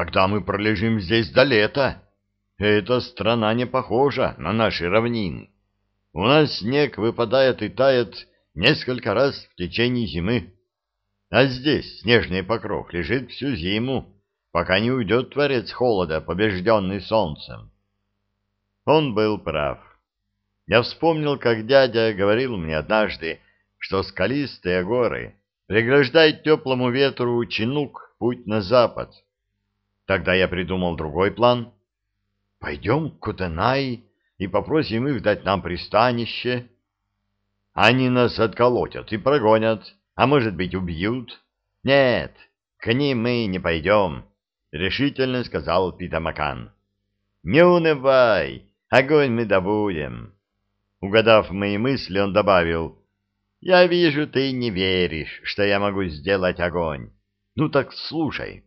Тогда мы пролежим здесь до лета. Эта страна не похожа на наши равнины. У нас снег выпадает и тает несколько раз в течение зимы. А здесь снежный покров лежит всю зиму, пока не уйдет творец холода, побежденный солнцем. Он был прав. Я вспомнил, как дядя говорил мне однажды, что скалистые горы преграждают теплому ветру чинук путь на запад. Тогда я придумал другой план. Пойдем к Кутенай и попросим их дать нам пристанище. Они нас отколотят и прогонят, а может быть убьют. Нет, к ним мы не пойдем, — решительно сказал Питамакан. Не унывай, огонь мы добудем. Угадав мои мысли, он добавил, я вижу, ты не веришь, что я могу сделать огонь. Ну так слушай.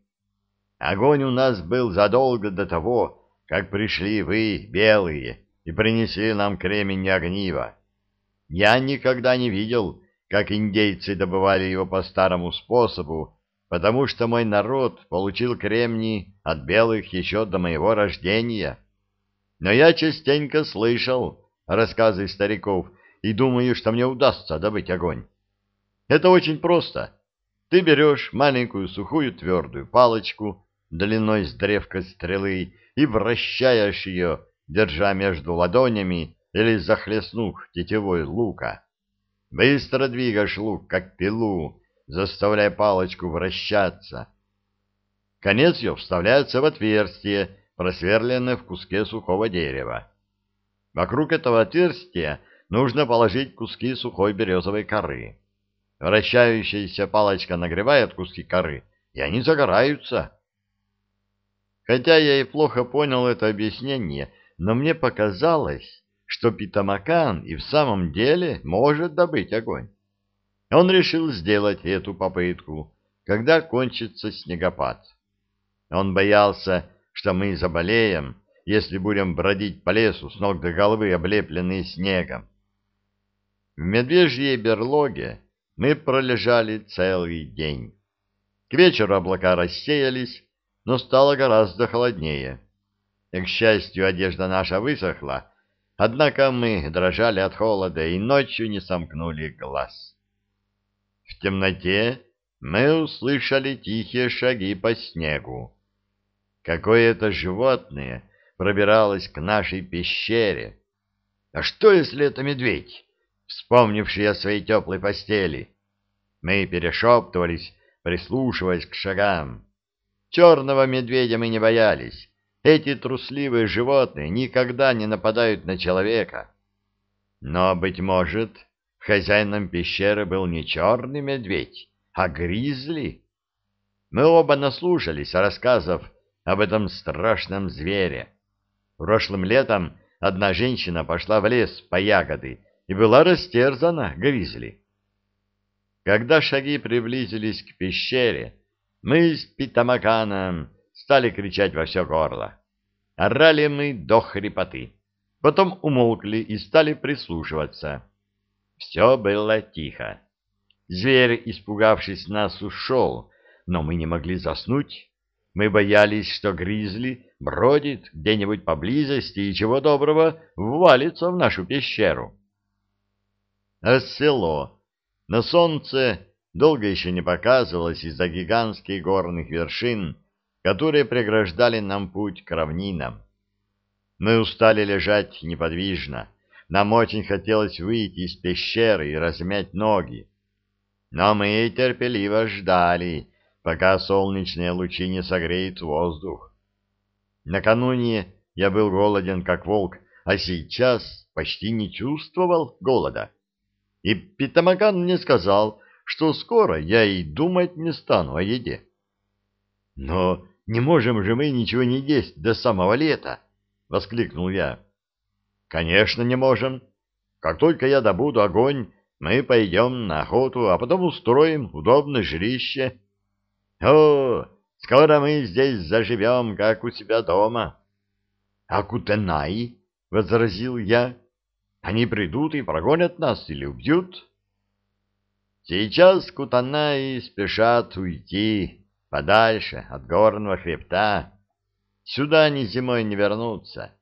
Огонь у нас был задолго до того, как пришли вы, белые, и принесли нам кремень и огниво. Я никогда не видел, как индейцы добывали его по старому способу, потому что мой народ получил кремний от белых еще до моего рождения. Но я частенько слышал рассказы стариков и думаю, что мне удастся добыть огонь. Это очень просто. Ты берешь маленькую сухую твердую палочку длиной с древка стрелы и вращаешь ее держа между ладонями или захлестнув тетевой лука. Быстро двигаешь лук, как пилу, заставляя палочку вращаться. Конец ее вставляется в отверстие, просверленное в куске сухого дерева. Вокруг этого отверстия нужно положить куски сухой березовой коры. Вращающаяся палочка нагревает куски коры, и они загораются. Хотя я и плохо понял это объяснение, но мне показалось, что Питамакан и в самом деле может добыть огонь. Он решил сделать эту попытку, когда кончится снегопад. Он боялся, что мы заболеем, если будем бродить по лесу с ног до головы, облепленные снегом. В медвежьей берлоге мы пролежали целый день. К вечеру облака рассеялись, но стало гораздо холоднее. К счастью, одежда наша высохла, однако мы дрожали от холода и ночью не сомкнули глаз. В темноте мы услышали тихие шаги по снегу. Какое-то животное пробиралось к нашей пещере. А что, если это медведь, вспомнивший о своей теплой постели? Мы перешептывались, прислушиваясь к шагам. Черного медведя мы не боялись, эти трусливые животные никогда не нападают на человека. Но, быть может, хозяином пещеры был не черный медведь, а гризли. Мы оба наслушались рассказов об этом страшном звере. Прошлым летом одна женщина пошла в лес по ягоды и была растерзана гризли. Когда шаги приблизились к пещере, мы с Питамаканом стали кричать во все горло. Орали мы до хрипоты. Потом умолкли и стали прислушиваться. Все было тихо. Зверь, испугавшись нас, ушел, но мы не могли заснуть. Мы боялись, что гризли бродит где-нибудь поблизости и чего доброго ввалится в нашу пещеру. А село на солнце долго еще не показывалось из-за гигантских горных вершин, которые преграждали нам путь к равнинам. Мы устали лежать неподвижно. Нам очень хотелось выйти из пещеры и размять ноги. Но мы терпеливо ждали, пока солнечные лучи не согреют воздух. Накануне я был голоден, как волк, а сейчас почти не чувствовал голода. И Питамакан мне сказал, что скоро я и думать не стану о еде. Но не можем же мы ничего не есть до самого лета, — воскликнул я. — Конечно, не можем. Как только я добуду огонь, мы пойдем на охоту, а потом устроим удобное жилище. — О, скоро мы здесь заживем, как у себя дома. — А Кутенай, — возразил я, — они придут и прогонят нас или убьют? — Сейчас Кутанаи спешат уйти, подальше от горного хребта. Сюда они зимой не вернутся.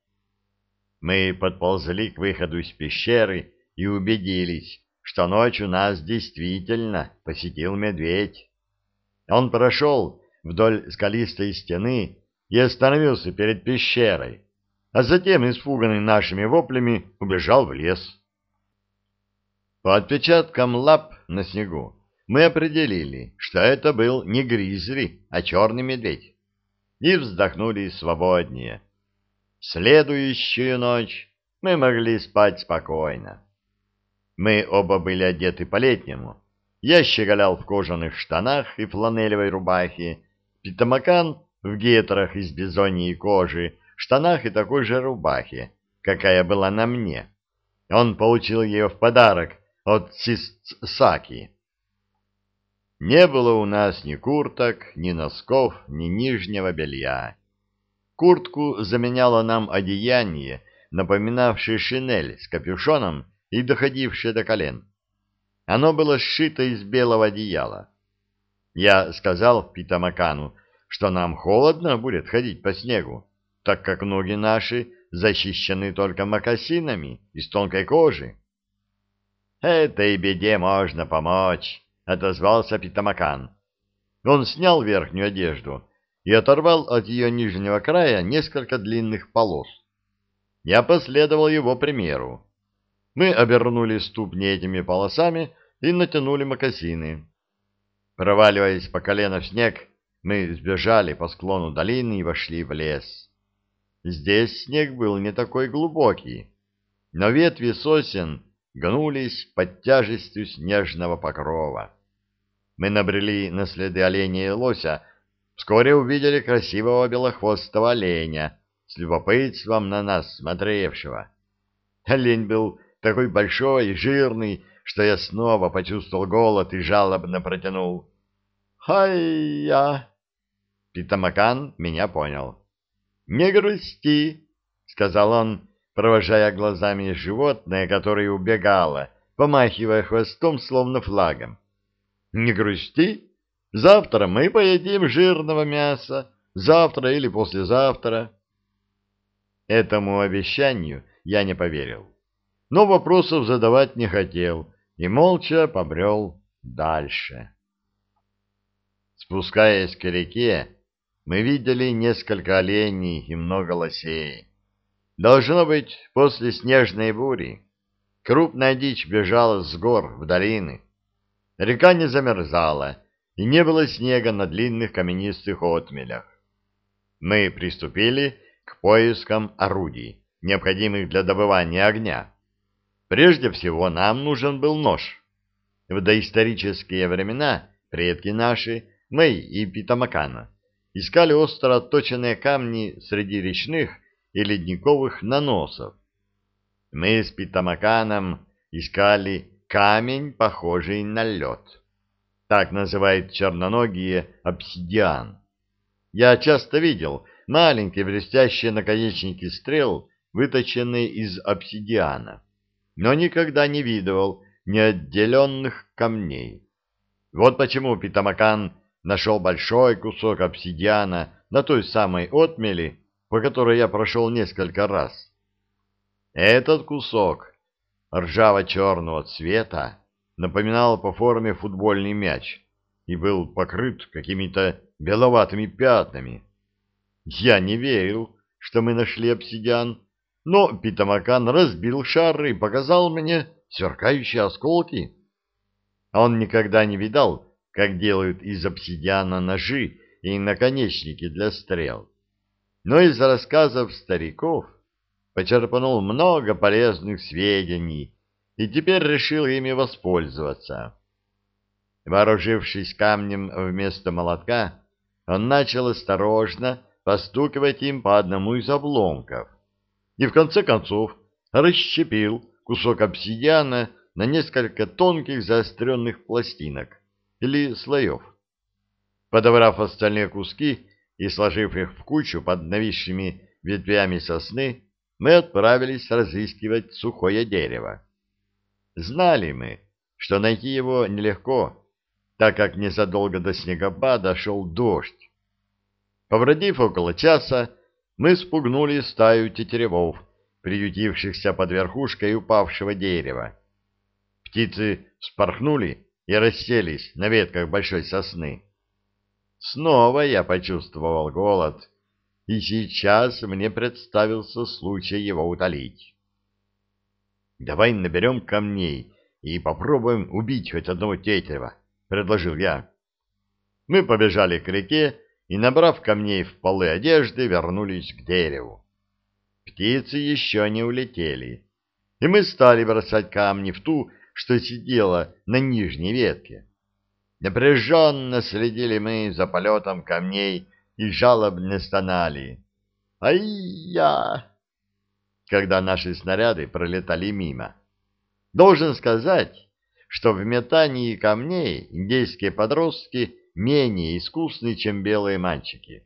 Мы подползли к выходу из пещеры и убедились, что ночью нас действительно посетил медведь. Он прошел вдоль скалистой стены и остановился перед пещерой, а затем, испуганный нашими воплями, убежал в лес. По отпечаткам лап на снегу мы определили, что это был не гризли, а черный медведь, и вздохнули свободнее. Следующую ночь мы могли спать спокойно. Мы оба были одеты по-летнему. Я щеголял в кожаных штанах и фланелевой рубахе, Питамакан в гетрах из бизоньей кожи, штанах и такой же рубахе, какая была на мне. Он получил ее в подарок от Сисаки. Не было у нас ни курток, ни носков, ни нижнего белья. Куртку заменяло нам одеяние, напоминавшее шинель с капюшоном и доходившее до колен. Оно было сшито из белого одеяла. Я сказал Питамакану, что нам холодно будет ходить по снегу, так как ноги наши защищены только мокасинами из тонкой кожи. «Этой беде можно помочь», — отозвался Питамакан. Он снял верхнюю одежду и оторвал от ее нижнего края несколько длинных полос. Я последовал его примеру. Мы обернули ступни этими полосами и натянули мокасины. Проваливаясь по колено в снег, мы сбежали по склону долины и вошли в лес. Здесь снег был не такой глубокий, но ветви сосен гнулись под тяжестью снежного покрова. Мы набрели на следы оленя и лося, вскоре увидели красивого белохвостого оленя, с любопытством на нас смотревшего. Олень был такой большой и жирный, что я снова почувствовал голод и жалобно протянул. «Хай-я!» Питамакан меня понял. «Не грусти!» — сказал он, провожая глазами животное, которое убегало, помахивая хвостом, словно флагом. «Не грусти! Завтра мы поедим жирного мяса, завтра или послезавтра». Этому обещанию я не поверил, но вопросов задавать не хотел и молча побрел дальше. Спускаясь к реке, мы видели несколько оленей и много лосей. Должно быть, после снежной бури крупная дичь бежала с гор в долины. Река не замерзала, и не было снега на длинных каменистых отмелях. Мы приступили к поискам орудий, необходимых для добывания огня. Прежде всего нам нужен был нож. В доисторические времена предки наши, мы и Питамакана, искали остро отточенные камни среди речных и ледниковых наносов. Мы с Питамаканом искали камень, похожий на лед. Так называют черноногие обсидиан. Я часто видел маленькие блестящие наконечники стрел, выточенные из обсидиана, но никогда не видывал неотделенных камней. Вот почему Питамакан нашел большой кусок обсидиана на той самой отмели, по которой я прошел несколько раз. Этот кусок ржаво-черного цвета напоминал по форме футбольный мяч и был покрыт какими-то беловатыми пятнами. Я не верил, что мы нашли обсидиан, но Питамакан разбил шар и показал мне сверкающие осколки. Он никогда не видал, как делают из обсидиана ножи и наконечники для стрел но из рассказов стариков почерпнул много полезных сведений и теперь решил ими воспользоваться. Вооружившись камнем вместо молотка, он начал осторожно постукивать им по одному из обломков и в конце концов расщепил кусок обсидиана на несколько тонких заостренных пластинок или слоев. Подобрав остальные куски, и, сложив их в кучу под нависшими ветвями сосны, мы отправились разыскивать сухое дерево. Знали мы, что найти его нелегко, так как незадолго до снегопада шел дождь. Побродив около часа, мы спугнули стаю тетеревов, приютившихся под верхушкой упавшего дерева. Птицы спорхнули и расселись на ветках большой сосны. Снова я почувствовал голод, и сейчас мне представился случай его утолить. «Давай наберем камней и попробуем убить хоть одного тетерева», — предложил я. Мы побежали к реке и, набрав камней в полы одежды, вернулись к дереву. Птицы еще не улетели, и мы стали бросать камни в ту, что сидела на нижней ветке. Напряженно следили мы за полетом камней и жалобно стонали. «Ай-я!» когда наши снаряды пролетали мимо. Должен сказать, что в метании камней индейские подростки менее искусны, чем белые мальчики.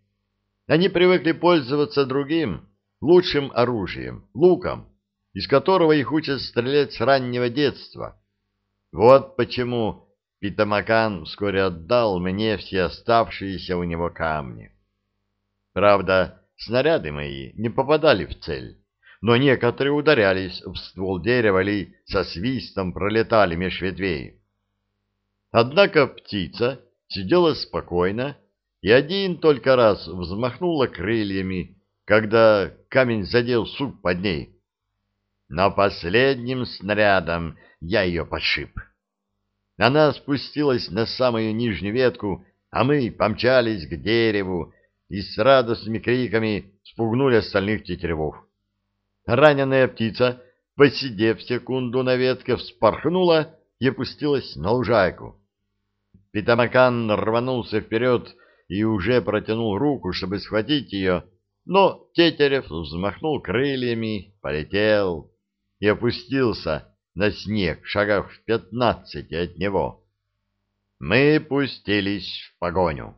Они привыкли пользоваться другим, лучшим оружием, луком, из которого их учат стрелять с раннего детства. Вот почему Питамакан вскоре отдал мне все оставшиеся у него камни. Правда, снаряды мои не попадали в цель, но некоторые ударялись в ствол дерева или со свистом пролетали меж ветвей. Однако птица сидела спокойно и один только раз взмахнула крыльями, когда камень задел суп под ней. Но последним снарядом я ее подшиб. Она спустилась на самую нижнюю ветку, а мы помчались к дереву и с радостными криками спугнули остальных тетеревов. Раненая птица, посидев секунду на ветке, вспорхнула и опустилась на лужайку. Питамакан рванулся вперед и уже протянул руку, чтобы схватить ее, но Тетерев взмахнул крыльями, полетел и опустился на снег шагах в пятнадцати от него. Мы пустились в погоню.